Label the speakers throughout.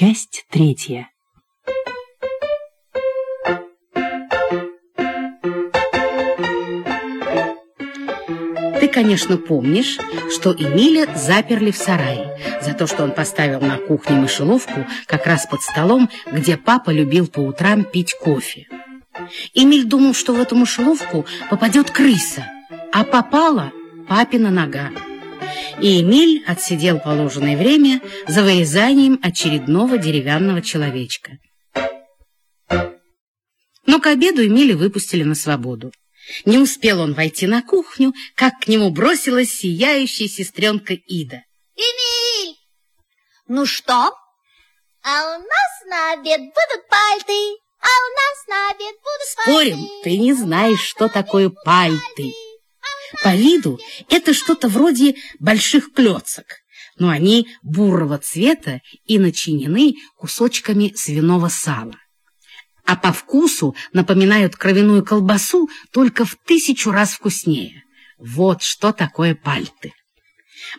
Speaker 1: Часть третья. Ты, конечно, помнишь, что Эмиля заперли в сарае за то, что он поставил на кухне мышеловку как раз под столом, где папа любил по утрам пить кофе. Эмиль думал, что в эту мышеловку попадет крыса, а попала папина нога и Эмиль отсидел положенное время за вырезанием очередного деревянного человечка. Но к обеду Эмиля выпустили на свободу. Не успел он войти на кухню, как к нему бросилась сияющая сестренка Ида.
Speaker 2: «Эмиль! Ну что? А у нас на обед будут пальты, а у нас на обед будут
Speaker 1: Спорим,
Speaker 2: пальты.
Speaker 1: ты не знаешь, что такое пальты. По виду это что-то вроде больших клёцок, но они бурого цвета и начинены кусочками свиного сала. А по вкусу напоминают кровяную колбасу только в тысячу раз вкуснее. Вот что такое пальты.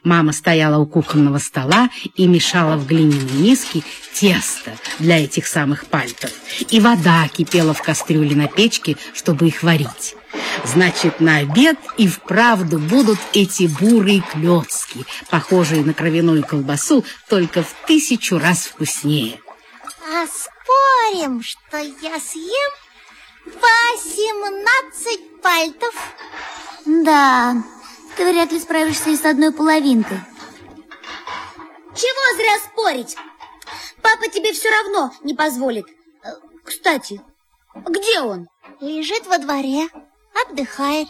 Speaker 1: Мама стояла у кухонного стола и мешала в глиняной миске тесто для этих самых пальтов. И вода кипела в кастрюле на печке, чтобы их варить. Значит, на обед и вправду будут эти бурые клетки, похожие на кровяную колбасу, только в тысячу раз вкуснее.
Speaker 2: А спорим, что я съем восемнадцать пальтов?
Speaker 3: Да, ты вряд ли справишься и с одной половинкой.
Speaker 2: Чего зря спорить? Папа тебе все равно не позволит. Э, Кстати, где он? Лежит во дворе, отдыхает.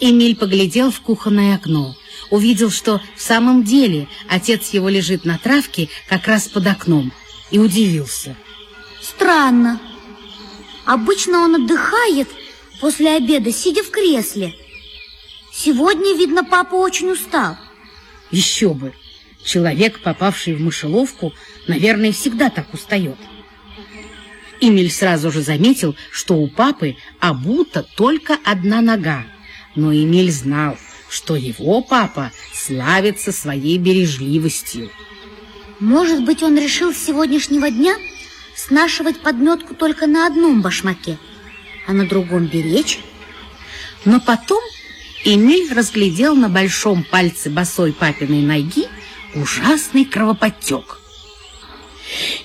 Speaker 1: Эмиль поглядел в кухонное окно. Увидел, что в самом деле отец его лежит на травке как раз под окном. И удивился.
Speaker 3: Странно. Обычно он отдыхает после обеда, сидя в кресле. Сегодня, видно, папа очень устал.
Speaker 1: Еще бы! Человек, попавший в мышеловку, наверное, всегда так устает. Эмиль сразу же заметил, что у папы обута только одна нога. Но Эмиль знал, что его папа славится своей бережливостью.
Speaker 3: Может быть, он решил с сегодняшнего дня снашивать подметку только на одном башмаке, а на другом беречь?
Speaker 1: Но потом Эмиль разглядел на большом пальце босой папиной ноги ужасный кровоподтек.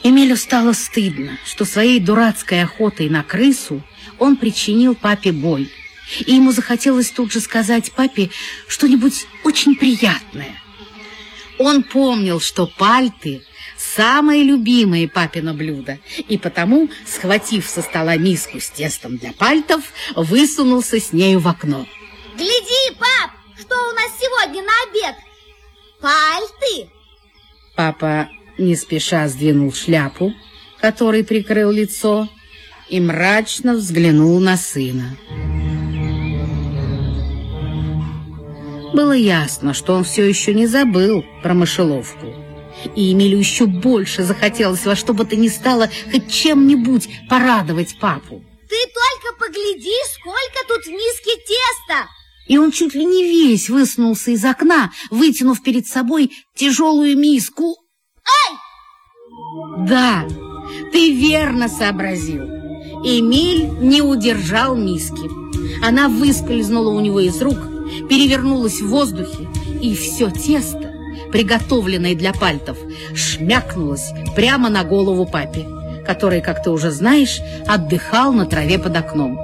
Speaker 1: Эмилю стало стыдно, что своей дурацкой охотой на крысу он причинил папе боль. И ему захотелось тут же сказать папе что-нибудь очень приятное. Он помнил, что пальты – самое любимое папино блюдо, и потому, схватив со стола миску с тестом для пальтов, высунулся с нею в окно.
Speaker 2: Гляди, пап, что у нас сегодня на обед? Пальты.
Speaker 1: Папа не спеша сдвинул шляпу, которой прикрыл лицо, и мрачно взглянул на сына. Было ясно, что он все еще не забыл про мышеловку. И Эмилю еще больше захотелось во что бы то ни стало хоть чем-нибудь порадовать папу.
Speaker 2: Ты только погляди, сколько тут в миске теста.
Speaker 1: И он чуть ли не весь высунулся из окна, вытянув перед собой тяжелую миску.
Speaker 2: Ай!
Speaker 1: Да, ты верно сообразил. Эмиль не удержал миски. Она выскользнула у него из рук, перевернулась в воздухе, и все тесто, приготовленное для пальтов, шмякнулось прямо на голову папе, который, как ты уже знаешь, отдыхал на траве под окном.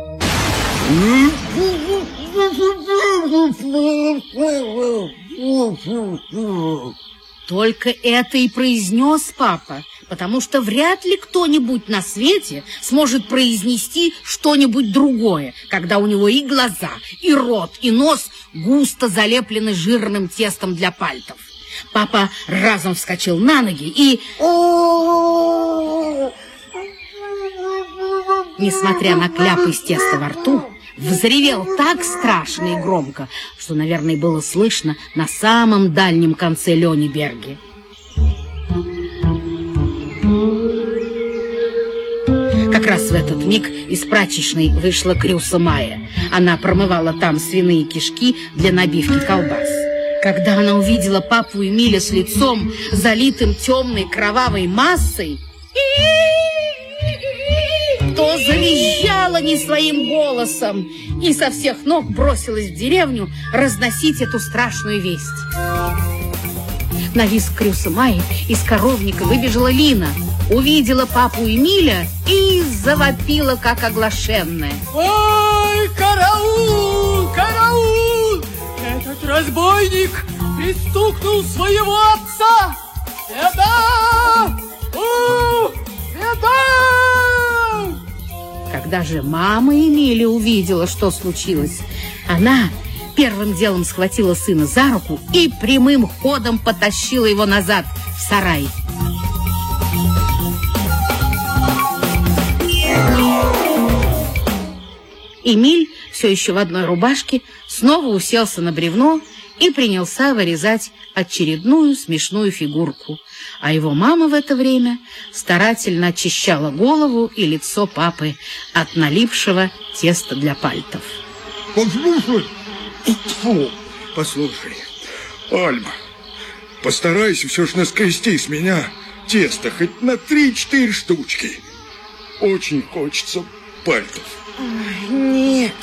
Speaker 1: Только это и произнес папа, потому что вряд ли кто-нибудь на свете сможет произнести что-нибудь другое, когда у него и глаза, и рот, и нос густо залеплены жирным тестом для пальтов. Папа разом вскочил на ноги и, несмотря на кляп из теста во рту, взревел так страшно и громко, что, наверное, было слышно на самом дальнем конце Лёниберги. Как раз в этот миг из прачечной вышла Крюса Майя. Она промывала там свиные кишки для набивки колбас. Когда она увидела папу Эмиля с лицом, залитым темной кровавой массой, то завизжала не своим голосом и со всех ног бросилась в деревню разносить эту страшную весть. На виск Крюса Майи из коровника выбежала Лина, увидела папу Эмиля и завопила, как оглашенная.
Speaker 4: Ой, караул, караул! Этот разбойник пристукнул своего отца! Беда! У, беда!
Speaker 1: Когда же мама Эмили увидела, что случилось, она первым делом схватила сына за руку и прямым ходом потащила его назад в сарай. Эмиль, все еще в одной рубашке, снова уселся на бревно и принялся вырезать очередную смешную фигурку. А его мама в это время старательно очищала голову и лицо папы от налипшего теста для пальтов.
Speaker 5: Послушай, Фу, послушай, Альма, постарайся все же наскрести с меня тесто хоть на три-четыре штучки. Очень хочется пальтов.
Speaker 6: Ой, нет.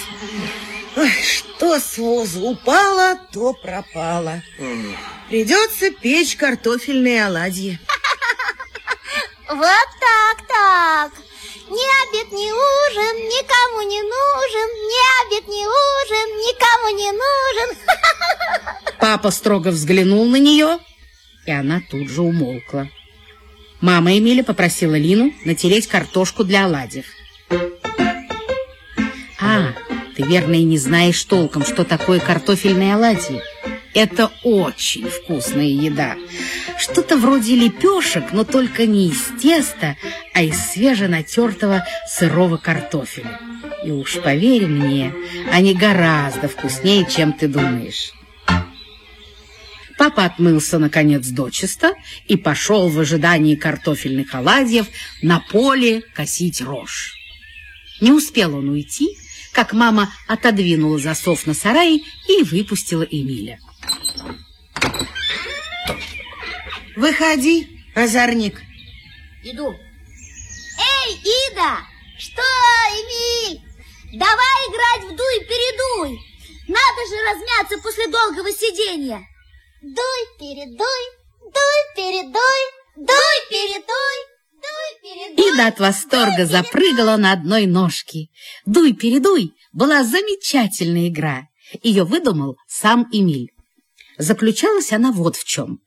Speaker 6: Ой, что с воза упало, то пропало. Придется печь картофельные оладьи.
Speaker 2: Вот так-так. Ни обед, ни ужин никому не нужен. Ни обед, ни ужин никому не нужен.
Speaker 1: Папа строго взглянул на нее, и она тут же умолкла. Мама Эмиля попросила Лину натереть картошку для оладьев. А, ты верно и не знаешь толком, что такое картофельные оладьи. Это очень вкусная еда. Что-то вроде лепешек, но только не из теста, а из свеженатертого сырого картофеля. И уж поверь мне, они гораздо вкуснее, чем ты думаешь. Папа отмылся, наконец, дочисто и пошел в ожидании картофельных оладьев на поле косить рожь. Не успел он уйти, как мама отодвинула засов на сарае и выпустила Эмиля.
Speaker 6: Выходи, озорник.
Speaker 2: Иду. Эй, Ида! Что, Эмиль? Давай играть в дуй-передуй. Надо же размяться после долгого сидения. Дуй-передуй, дуй-передуй, дуй-передуй.
Speaker 1: Ида от восторга запрыгала на одной ножке. «Дуй-передуй» была замечательная игра. Ее выдумал сам Эмиль. Заключалась она вот в чем.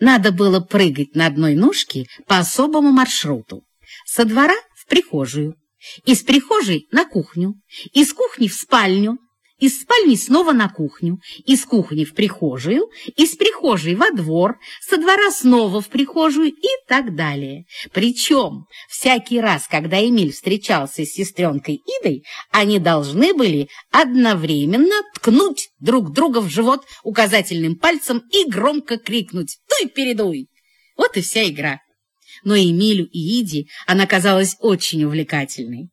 Speaker 1: Надо было прыгать на одной ножке по особому маршруту. Со двора в прихожую, из прихожей на кухню, из кухни в спальню, из спальни снова на кухню, из кухни в прихожую, из прихожей во двор, со двора снова в прихожую и так далее. Причем всякий раз, когда Эмиль встречался с сестренкой Идой, они должны были одновременно ткнуть друг друга в живот указательным пальцем и громко крикнуть «Туй-передуй!». Вот и вся игра. Но Эмилю и Иде она казалась очень увлекательной.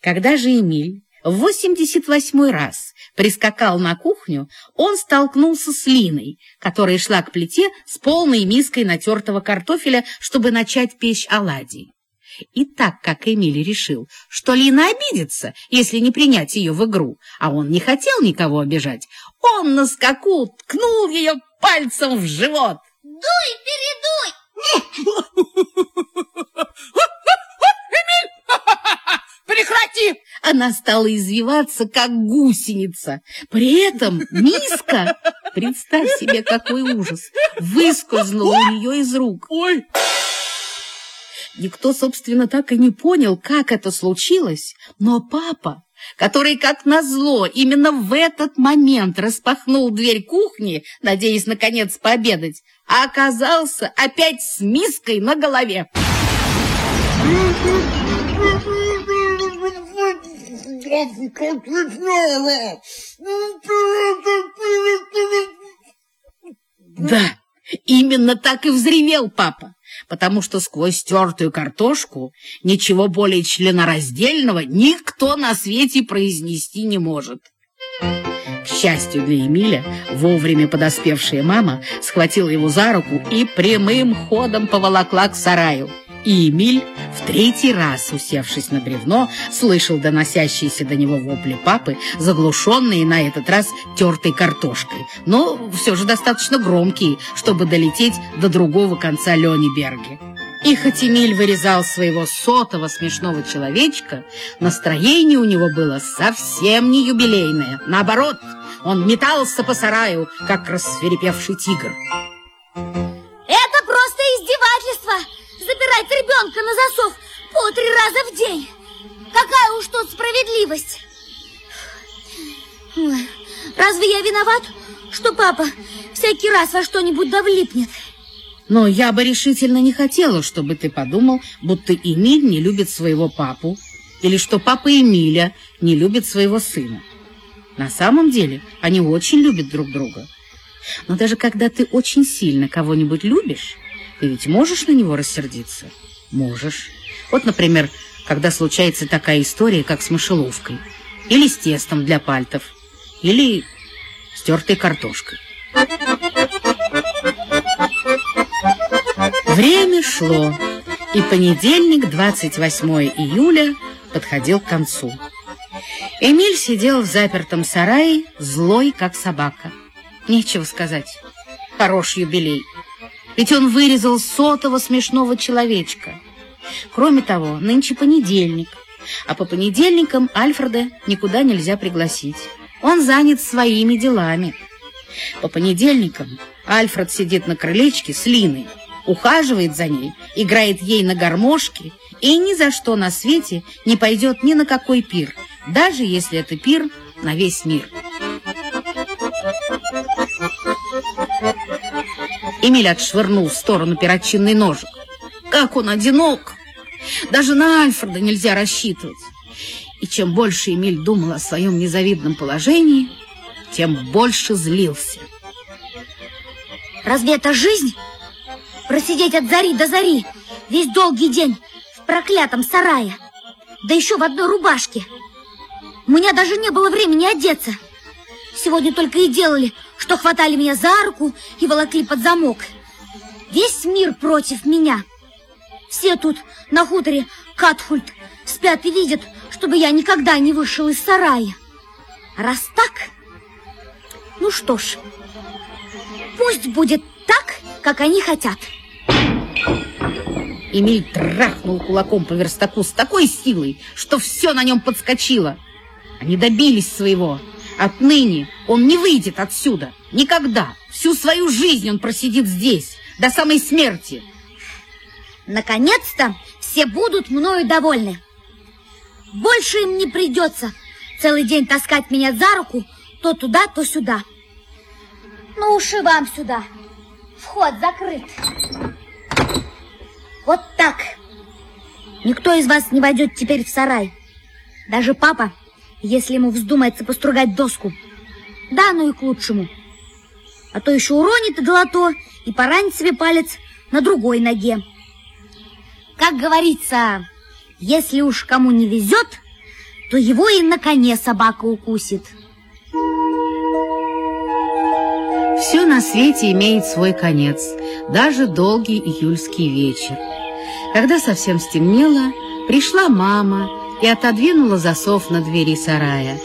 Speaker 1: Когда же Эмиль в восемьдесят восьмой раз прискакал на кухню, он столкнулся с Линой, которая шла к плите с полной миской натертого картофеля, чтобы начать печь оладьи. И так как Эмиль решил, что Лина обидится, если не принять ее в игру, а он не хотел никого обижать, он на скаку ткнул ее пальцем в живот.
Speaker 2: «Дуй, передуй!»
Speaker 4: Прекрати!
Speaker 1: Она стала извиваться, как гусеница. При этом миска, представь себе, какой ужас, выскользнула у нее из рук.
Speaker 4: Ой!
Speaker 1: Никто, собственно, так и не понял, как это случилось, но папа, который, как назло, именно в этот момент распахнул дверь кухни, надеясь, наконец, пообедать, оказался опять с миской на голове. Да, именно так и взревел папа, потому что сквозь тертую картошку ничего более членораздельного никто на свете произнести не может. К счастью для Эмиля, вовремя подоспевшая мама схватила его за руку и прямым ходом поволокла к сараю. И Эмиль, в третий раз усевшись на бревно, слышал доносящиеся до него вопли папы, заглушенные на этот раз тертой картошкой, но все же достаточно громкие, чтобы долететь до другого конца Лёниберги. И хоть Эмиль вырезал своего сотого смешного человечка, настроение у него было совсем не юбилейное. Наоборот, он метался по сараю, как рассверепевший тигр.
Speaker 3: Запирать ребенка на засов по три раза в день! Какая уж тут справедливость! Разве я виноват, что папа всякий раз во что-нибудь довлипнет?
Speaker 1: Но я бы решительно не хотела, чтобы ты подумал, будто Эмиль не любит своего папу, или что папа Эмиля не любит своего сына. На самом деле они очень любят друг друга. Но даже когда ты очень сильно кого-нибудь любишь, ты ведь можешь на него рассердиться? Можешь. Вот, например, когда случается такая история, как с мышеловкой, или с тестом для пальтов, или с тертой картошкой. Время шло, и понедельник, 28 июля, подходил к концу. Эмиль сидел в запертом сарае, злой, как собака. Нечего сказать. Хорош юбилей. Ведь он вырезал сотого смешного человечка. Кроме того, нынче понедельник, а по понедельникам Альфреда никуда нельзя пригласить. Он занят своими делами. По понедельникам Альфред сидит на крылечке с Линой, ухаживает за ней, играет ей на гармошке и ни за что на свете не пойдет ни на какой пир, даже если это пир на весь мир. Эмиль отшвырнул в сторону перочинный ножик. Как он одинок! Даже на Альфреда нельзя рассчитывать. И чем больше Эмиль думал о своем незавидном положении, тем больше злился.
Speaker 3: Разве это жизнь? Просидеть от зари до зари весь долгий день в проклятом сарае, да еще в одной рубашке. У меня даже не было времени одеться. Сегодня только и делали, что хватали меня за руку и волокли под замок. Весь мир против меня. Все тут на хуторе Катхульт спят и видят, чтобы я никогда не вышел из сарая. Раз так, ну что ж, пусть будет так, как они хотят.
Speaker 1: Эмиль трахнул кулаком по верстаку с такой силой, что все на нем подскочило. Они добились своего. Отныне он не выйдет отсюда. Никогда. Всю свою жизнь он просидит здесь, до самой смерти.
Speaker 3: Наконец-то все будут мною довольны. Больше им не придется целый день таскать меня за руку то туда, то сюда. Ну уж и вам сюда. Вход закрыт. Вот так. Никто из вас не войдет теперь в сарай. Даже папа, если ему вздумается постругать доску. Да, ну и к лучшему. А то еще уронит долото и поранит себе палец на другой ноге. Как говорится, если уж кому не везет, то его и на коне собака укусит.
Speaker 1: Все на свете имеет свой конец, даже долгий июльский вечер. Когда совсем стемнело, пришла мама и отодвинула засов на двери сарая.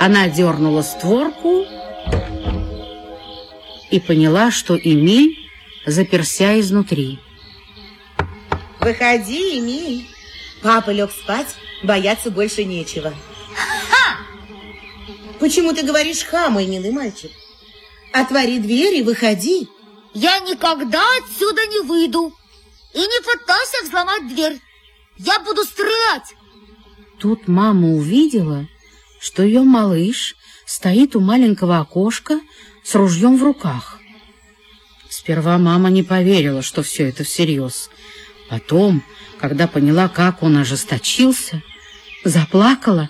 Speaker 1: Она дернула створку и поняла, что Эмиль заперся изнутри.
Speaker 6: Выходи, Эмиль. Папа лег спать, бояться больше нечего. Ха! Почему ты говоришь «ха», мой милый мальчик? Отвори дверь и выходи.
Speaker 3: Я никогда отсюда не выйду. И не пытайся взломать дверь. Я буду стрелять.
Speaker 1: Тут мама увидела, что ее малыш стоит у маленького окошка с ружьем в руках. Сперва мама не поверила, что все это всерьез. Потом, когда поняла, как он ожесточился, заплакала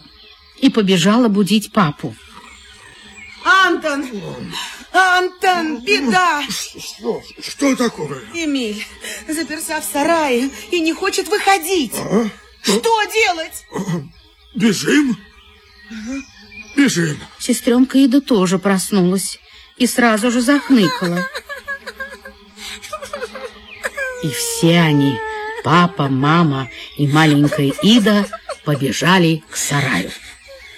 Speaker 1: и побежала будить папу.
Speaker 6: Антон! Антон, беда!
Speaker 5: Что, что такое?
Speaker 6: Эмиль заперся в сарае и не хочет выходить.
Speaker 5: А?
Speaker 6: Что делать?
Speaker 5: Бежим? Бежим.
Speaker 1: Сестренка Ида тоже проснулась и сразу же захныкала. И все они, папа, мама и маленькая Ида, побежали к сараю.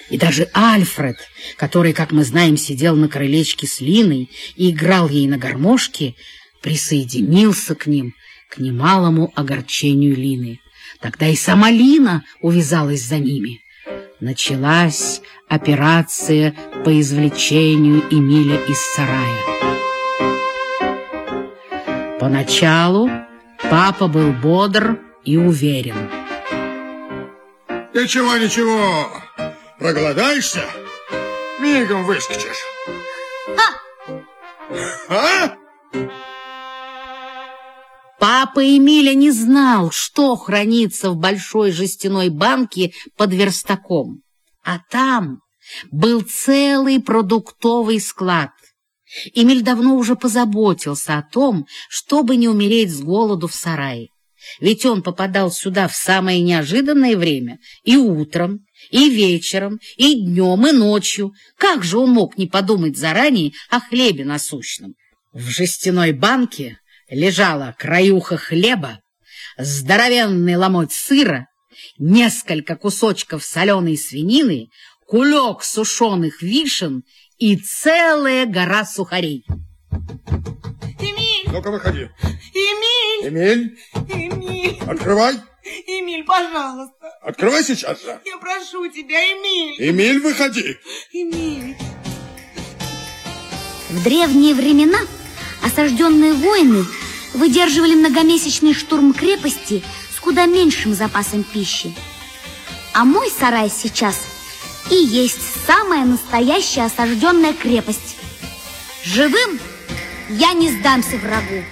Speaker 1: И даже Альфред, который, как мы знаем, сидел на крылечке с Линой и играл ей на гармошке, присоединился к ним, к немалому огорчению Лины. Тогда и сама Лина увязалась за ними. Началась операция по извлечению Эмиля из сарая. Поначалу папа был бодр и уверен.
Speaker 5: Ничего, ничего. Проголодаешься? Мигом выскочишь. А? А?
Speaker 1: Папа Эмиля не знал, что хранится в большой жестяной банке под верстаком. А там был целый продуктовый склад. Эмиль давно уже позаботился о том, чтобы не умереть с голоду в сарае. Ведь он попадал сюда в самое неожиданное время и утром, и вечером, и днем, и ночью. Как же он мог не подумать заранее о хлебе насущном? В жестяной банке лежала краюха хлеба, здоровенный ломоть сыра, несколько кусочков соленой свинины, кулек сушеных вишен и целая гора сухарей.
Speaker 4: Эмиль!
Speaker 5: Ну-ка, выходи.
Speaker 4: Эмиль!
Speaker 5: Эмиль,
Speaker 4: Эмиль!
Speaker 5: открывай.
Speaker 4: Эмиль, пожалуйста!
Speaker 5: Открывай сейчас же.
Speaker 4: Я прошу тебя, Эмиль!
Speaker 5: Эмиль, выходи.
Speaker 4: Эмиль!
Speaker 3: В древние времена осажденные воины выдерживали многомесячный штурм крепости с куда меньшим запасом пищи. А мой сарай сейчас и есть самая настоящая осажденная крепость. Живым я не сдамся врагу.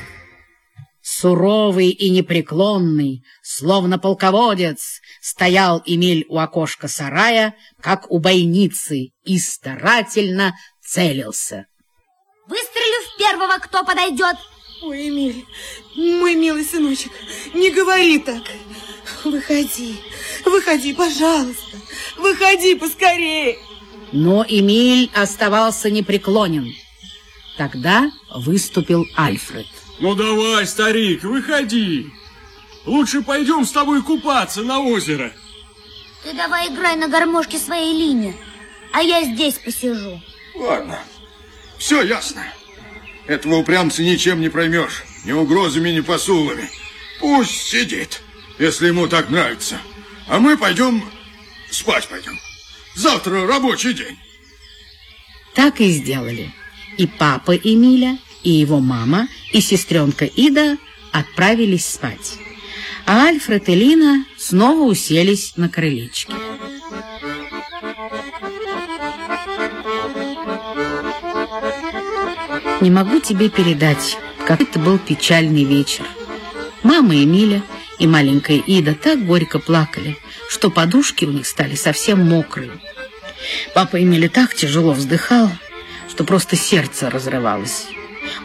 Speaker 1: Суровый и непреклонный, словно полководец, стоял Эмиль у окошка сарая, как у бойницы, и старательно целился.
Speaker 3: Выстрелю в первого, кто подойдет.
Speaker 4: Ой, Эмиль, мой милый сыночек, не говори так. Выходи, выходи, пожалуйста. Выходи поскорее.
Speaker 1: Но Эмиль оставался непреклонен. Тогда выступил Альфред.
Speaker 7: Ну давай, старик, выходи. Лучше пойдем с тобой купаться на озеро.
Speaker 3: Ты давай играй на гармошке своей линии, а я здесь посижу.
Speaker 5: Ладно, все ясно. Этого упрямца ничем не проймешь. Ни угрозами, ни посулами. Пусть сидит, если ему так нравится. А мы пойдем спать пойдем. Завтра рабочий день.
Speaker 1: Так и сделали. И папа Эмиля, и его мама, и сестренка Ида отправились спать. А Альфред и Лина снова уселись на крылечке. Не могу тебе передать, как это был печальный вечер. Мама Эмиля и маленькая Ида так горько плакали, что подушки у них стали совсем мокрые. Папа Эмиля так тяжело вздыхал, что просто сердце разрывалось.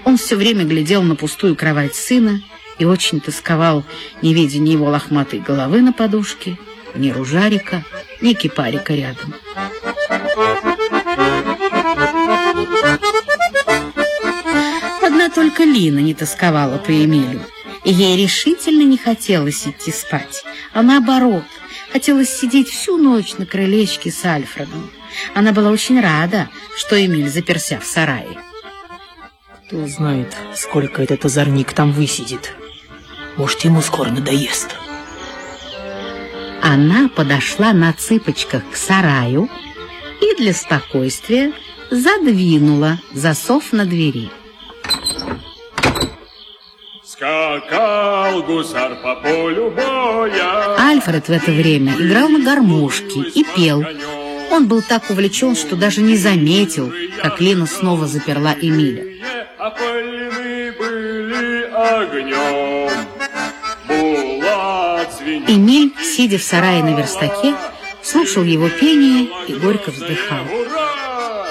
Speaker 1: Он все время глядел на пустую кровать сына и очень тосковал, не видя ни его лохматой головы на подушке, ни ружарика, ни кипарика рядом. Одна только Лина не тосковала по Эмилю, и ей решительно не хотелось идти спать, а наоборот, хотелось сидеть всю ночь на крылечке с Альфредом. Она была очень рада, что Эмиль заперся в сарае.
Speaker 8: Кто знает, сколько этот озорник там высидит. Может, ему скоро надоест.
Speaker 1: Она подошла на цыпочках к сараю и для спокойствия задвинула засов на двери.
Speaker 7: Скакал гусар по полю боя.
Speaker 1: Альфред в это время играл на гармошке и пел. Он был так увлечен, что даже не заметил, как Лена снова заперла Эмиля.
Speaker 7: Опалены были огнем.
Speaker 1: Эмиль, сидя в сарае на верстаке, слушал его пение и горько вздыхал.
Speaker 7: Ура!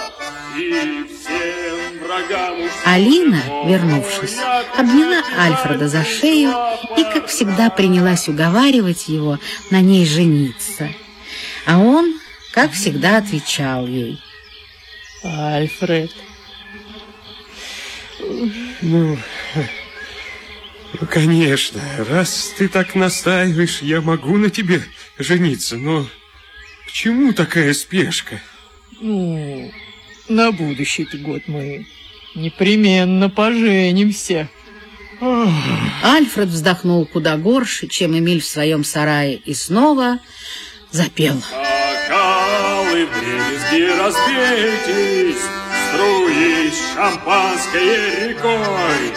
Speaker 7: И всем врагам уж
Speaker 1: Алина, вернувшись, обняла Альфреда за шею и, как всегда, принялась уговаривать его на ней жениться. А он, как всегда отвечал ей.
Speaker 8: Альфред.
Speaker 9: Ну, ну, конечно, раз ты так настаиваешь, я могу на тебе жениться, но к чему такая спешка?
Speaker 8: Ну, на будущий год мы непременно поженимся.
Speaker 1: Альфред вздохнул куда горше, чем Эмиль в своем сарае, и снова запел.
Speaker 7: Бокалы вдребезги разбейтесь, Струись шампанской рекой.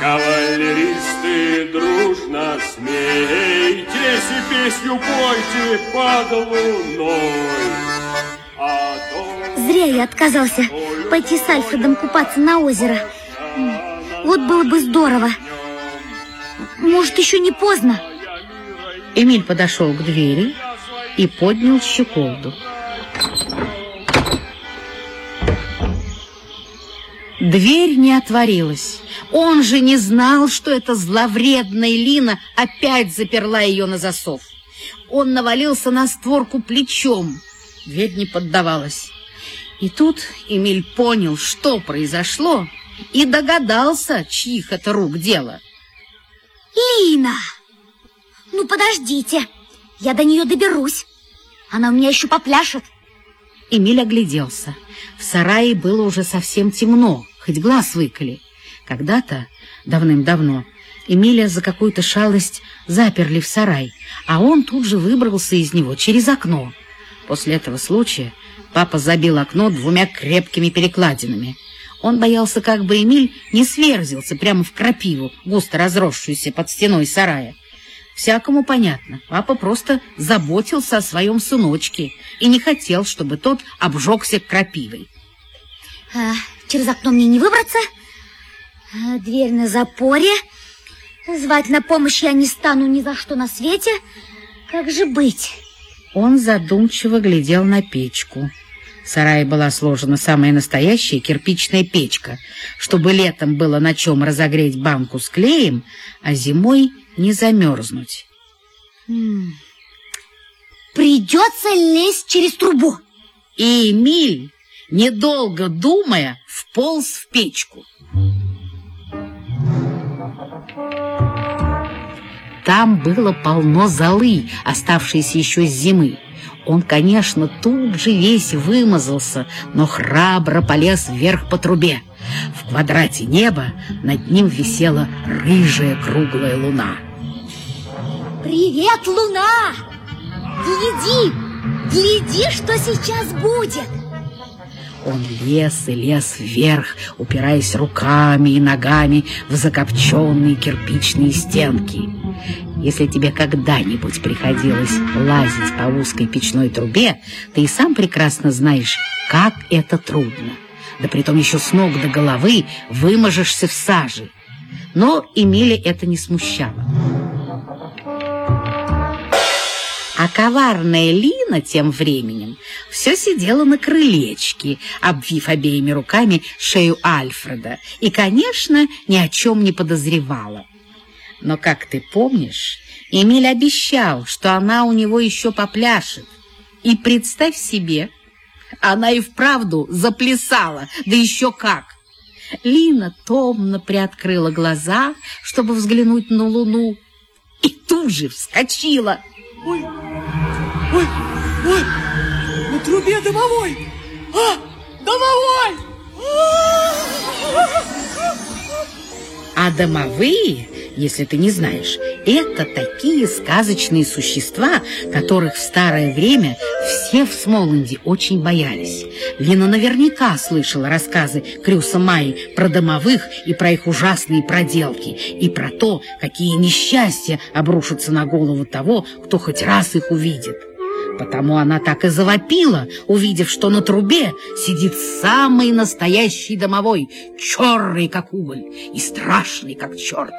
Speaker 7: Кавалеристы дружно смейтесь И песню пойте под луной. А то
Speaker 3: Зря я отказался пойти с Альфредом купаться на озеро. Вот было бы здорово. Может, еще не поздно?
Speaker 1: Эмиль подошел к двери и поднял щеколду. Дверь не отворилась. Он же не знал, что эта зловредная Лина опять заперла ее на засов. Он навалился на створку плечом. Дверь не поддавалась. И тут Эмиль понял, что произошло, и догадался, чьих это рук дело.
Speaker 3: Лина! Ну, подождите. Я до нее доберусь. Она у меня еще попляшет.
Speaker 1: Эмиль огляделся. В сарае было уже совсем темно, хоть глаз выколи. Когда-то, давным-давно, Эмиля за какую-то шалость заперли в сарай, а он тут же выбрался из него через окно. После этого случая папа забил окно двумя крепкими перекладинами. Он боялся, как бы Эмиль не сверзился прямо в крапиву, густо разросшуюся под стеной сарая. Всякому понятно, папа просто заботился о своем сыночке и не хотел, чтобы тот обжегся крапивой.
Speaker 3: Через окно мне не выбраться. А, дверь на запоре. Звать на помощь я не стану ни за что на свете. Как же быть?
Speaker 1: Он задумчиво глядел на печку. В сарае была сложена самая настоящая кирпичная печка, чтобы летом было на чем разогреть банку с клеем, а зимой не замерзнуть.
Speaker 3: Придется лезть через трубу.
Speaker 1: И Эмиль, недолго думая, вполз в печку. Там было полно золы, оставшейся еще с зимы. Он, конечно, тут же весь вымазался, но храбро полез вверх по трубе. В квадрате неба над ним висела рыжая круглая луна.
Speaker 3: Привет, луна! Гляди, гляди, что сейчас будет.
Speaker 1: Он лез и лез вверх, упираясь руками и ногами в закопченные кирпичные стенки. Если тебе когда-нибудь приходилось лазить по узкой печной трубе, ты и сам прекрасно знаешь, как это трудно. Да притом еще с ног до головы выможешься в саже. Но Эмили это не смущало. А коварная Лина тем временем все сидела на крылечке, обвив обеими руками шею Альфреда, и, конечно, ни о чем не подозревала. Но, как ты помнишь, Эмиль обещал, что она у него еще попляшет. И представь себе, она и вправду заплясала, да еще как. Лина томно приоткрыла глаза, чтобы взглянуть на луну, и тут же вскочила.
Speaker 4: Ой, ой, ой, на трубе домовой! А, домовой!
Speaker 1: А домовые, если ты не знаешь, это такие сказочные существа, которых в старое время все в Смоланде очень боялись. Лина наверняка слышала рассказы Крюса Майи про домовых и про их ужасные проделки, и про то, какие несчастья обрушатся на голову того, кто хоть раз их увидит. Потому она так и завопила, увидев, что на трубе сидит самый настоящий домовой, черный, как уголь, и страшный, как черт.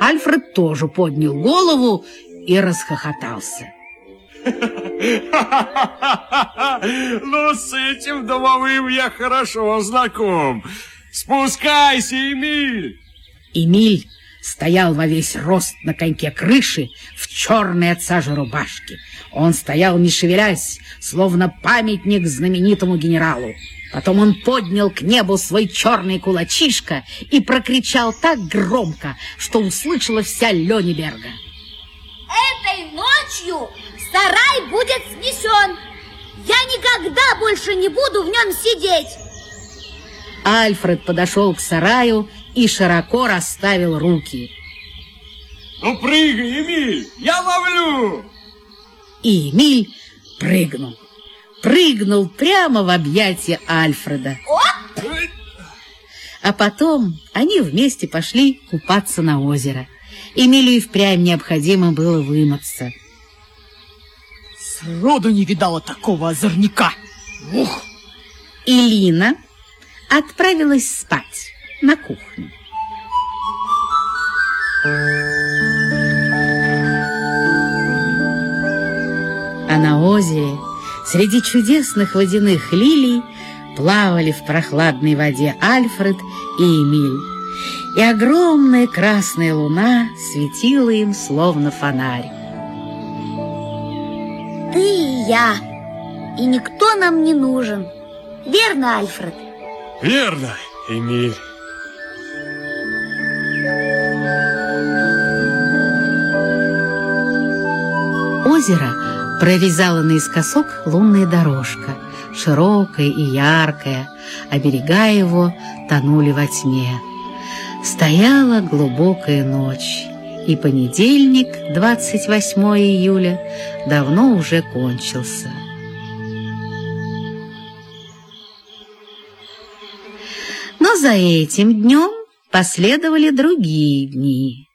Speaker 1: Альфред тоже поднял голову и расхохотался.
Speaker 7: Ну, с этим домовым я хорошо знаком. Спускайся, Эмиль!
Speaker 1: Эмиль стоял во весь рост на коньке крыши в черной от сажи рубашке. Он стоял, не шевелясь, словно памятник знаменитому генералу. Потом он поднял к небу свой черный кулачишко и прокричал так громко, что услышала вся Лёниберга.
Speaker 3: Этой ночью сарай будет снесен. Я никогда больше не буду в нем сидеть.
Speaker 1: Альфред подошел к сараю и широко расставил руки.
Speaker 7: Ну, прыгай, Эмиль, я ловлю!
Speaker 1: И Эмиль прыгнул. Прыгнул прямо в объятия Альфреда. А потом они вместе пошли купаться на озеро. Эмилию впрямь необходимо было вымыться.
Speaker 8: Сроду не видала такого озорника. Ух!
Speaker 1: И Лина отправилась спать на кухню. А на озере, среди чудесных водяных лилий, плавали в прохладной воде Альфред и Эмиль. И огромная красная луна светила им, словно фонарь.
Speaker 3: Ты и я. И никто нам не нужен. Верно, Альфред?
Speaker 9: Верно, Эмиль.
Speaker 1: Озеро прорезала наискосок лунная дорожка, широкая и яркая, берега его тонули во тьме. Стояла глубокая ночь, и понедельник, 28 июля, давно уже кончился. Но за этим днем последовали другие дни.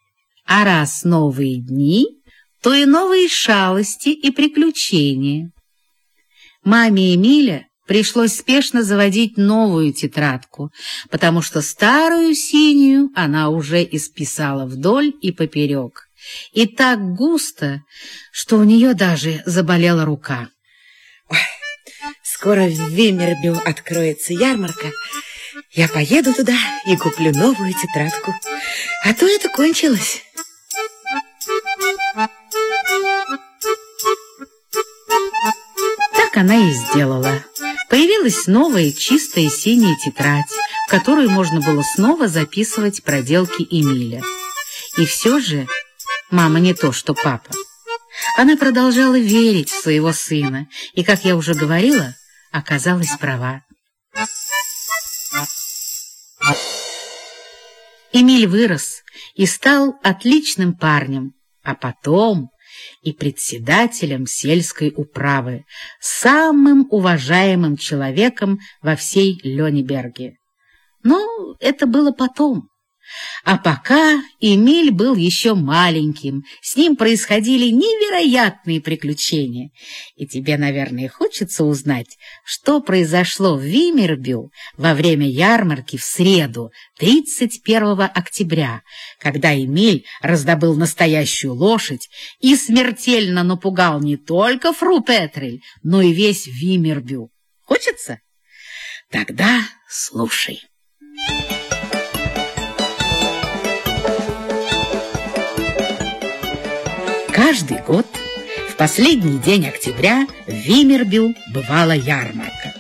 Speaker 1: А раз новые дни, то и новые шалости и приключения. Маме Эмиля пришлось спешно заводить новую тетрадку, потому что старую синюю она уже исписала вдоль и поперек. И так густо, что у нее даже заболела рука.
Speaker 6: Ой, скоро в Вимербю откроется ярмарка. Я поеду туда и куплю новую тетрадку. А то это кончилось.
Speaker 1: Она и сделала. Появилась новая чистая синяя тетрадь, в которую можно было снова записывать проделки Эмиля. И все же мама не то, что папа. Она продолжала верить в своего сына, и, как я уже говорила, оказалась права. Эмиль вырос и стал отличным парнем, а потом и председателем сельской управы, самым уважаемым человеком во всей Лёнеберге. Но это было потом. А пока Эмиль был еще маленьким, с ним происходили невероятные приключения. И тебе, наверное, хочется узнать, что произошло в Вимербю во время ярмарки в среду, 31 октября, когда Эмиль раздобыл настоящую лошадь и смертельно напугал не только Фру Петрель, но и весь Вимербю. Хочется? Тогда слушай. Каждый год в последний день октября в Вимербю бывала ярмарка.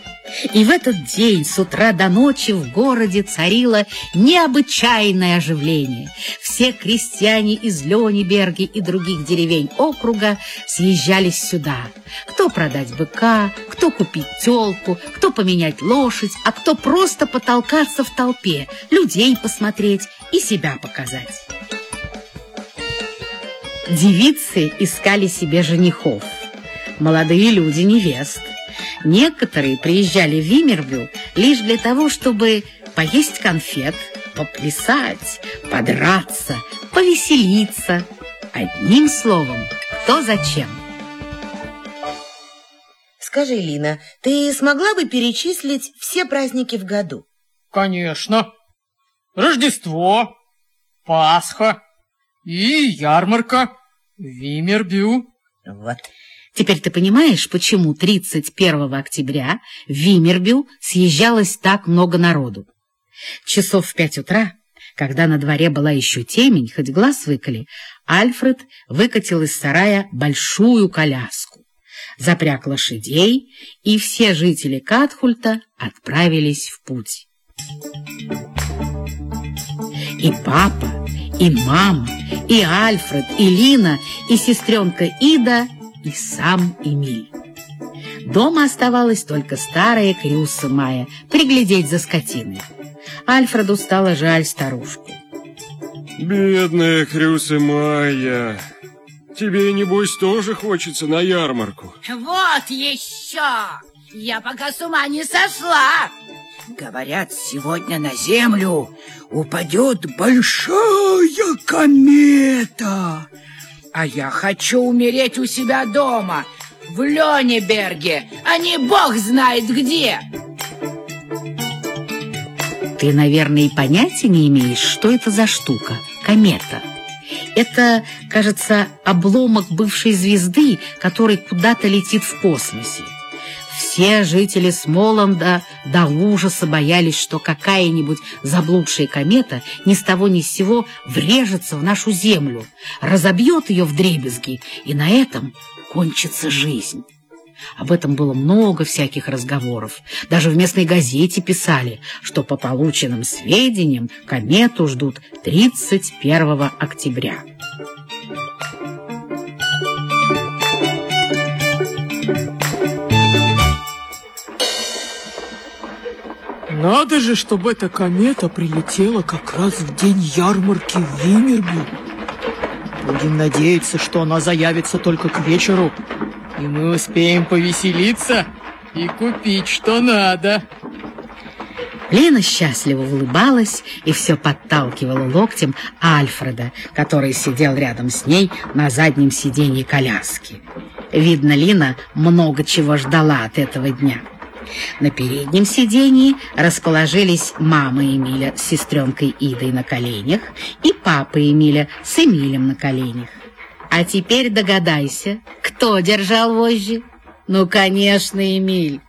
Speaker 1: И в этот день с утра до ночи в городе царило необычайное оживление. Все крестьяне из Лёниберги и других деревень округа съезжались сюда. Кто продать быка, кто купить тёлку, кто поменять лошадь, а кто просто потолкаться в толпе, людей посмотреть и себя показать. Девицы искали себе женихов, молодые люди невест. Некоторые приезжали в Вимербю лишь для того, чтобы поесть конфет, поплясать, подраться, повеселиться. Одним словом, кто зачем.
Speaker 6: Скажи, Лина, ты смогла бы перечислить все праздники в году?
Speaker 8: Конечно. Рождество, Пасха и ярмарка, Вимербю.
Speaker 6: Вот.
Speaker 1: Теперь ты понимаешь, почему 31 октября в Вимербю съезжалось так много народу. Часов в пять утра Когда на дворе была еще темень, хоть глаз выколи, Альфред выкатил из сарая большую коляску, запряг лошадей, и все жители Катхульта отправились в путь. И папа, и мама, и Альфред, и Лина, и сестренка Ида, и сам Эмиль. Дома оставалась только старая Крюса Майя приглядеть за скотиной. Альфреду стало жаль старушку.
Speaker 9: Бедная Крюса Майя, тебе, небось, тоже хочется на ярмарку?
Speaker 10: Вот еще! Я пока с ума не сошла! Говорят, сегодня на Землю упадет большая комета. А я хочу умереть у себя дома, в Лёнеберге, а не бог знает где.
Speaker 1: Ты, наверное, и понятия не имеешь, что это за штука, комета. Это, кажется, обломок бывшей звезды, который куда-то летит в космосе. Все жители Смоланда до ужаса боялись, что какая-нибудь заблудшая комета ни с того ни с сего врежется в нашу землю, разобьет ее в дребезги, и на этом кончится жизнь. Об этом было много всяких разговоров. Даже в местной газете писали, что по полученным сведениям комету ждут 31 октября.
Speaker 8: Надо же, чтобы эта комета прилетела как раз в день ярмарки в Вимерби. Будем надеяться, что она заявится только к вечеру, и мы успеем повеселиться и купить, что надо.
Speaker 1: Лена счастливо улыбалась и все подталкивала локтем Альфреда, который сидел рядом с ней на заднем сиденье коляски. Видно, Лина много чего ждала от этого дня. На переднем сиденье расположились мама Эмиля с сестренкой Идой на коленях и папа Эмиля с Эмилем на коленях. А теперь догадайся, кто держал вожжи? Ну, конечно, Эмиль.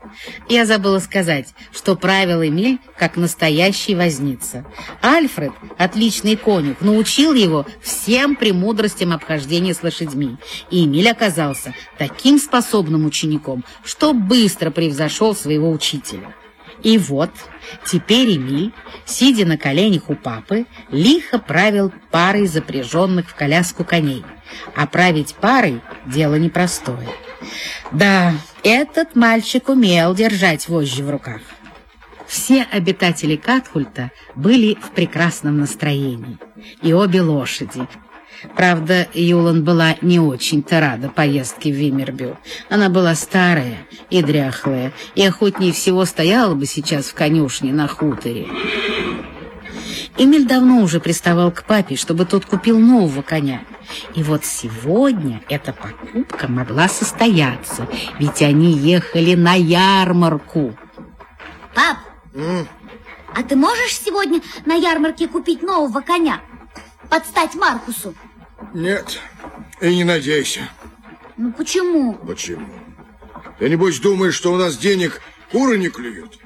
Speaker 1: Я забыла сказать, что правил Эмиль как настоящий возница. Альфред, отличный конюх, научил его всем премудростям обхождения с лошадьми. И Эмиль оказался таким способным учеником, что быстро превзошел своего учителя. И вот теперь Эмиль, сидя на коленях у папы, лихо правил парой запряженных в коляску коней. А править парой — дело непростое. Да, этот мальчик умел держать вожжи в руках. Все обитатели Катхульта были в прекрасном настроении. И обе лошади. Правда, Юлан была не очень-то рада поездке в Вимербю. Она была старая и дряхлая, и охотнее всего стояла бы сейчас в конюшне на хуторе. Эмиль давно уже приставал к папе, чтобы тот купил нового коня. И вот сегодня эта покупка могла состояться, ведь они ехали на ярмарку.
Speaker 3: Пап,
Speaker 5: М?
Speaker 3: а ты можешь сегодня на ярмарке купить нового коня? Подстать Маркусу?
Speaker 5: Нет, и не надейся.
Speaker 3: Ну почему?
Speaker 5: Почему? Ты, небось, думаешь, что у нас денег куры не клюют?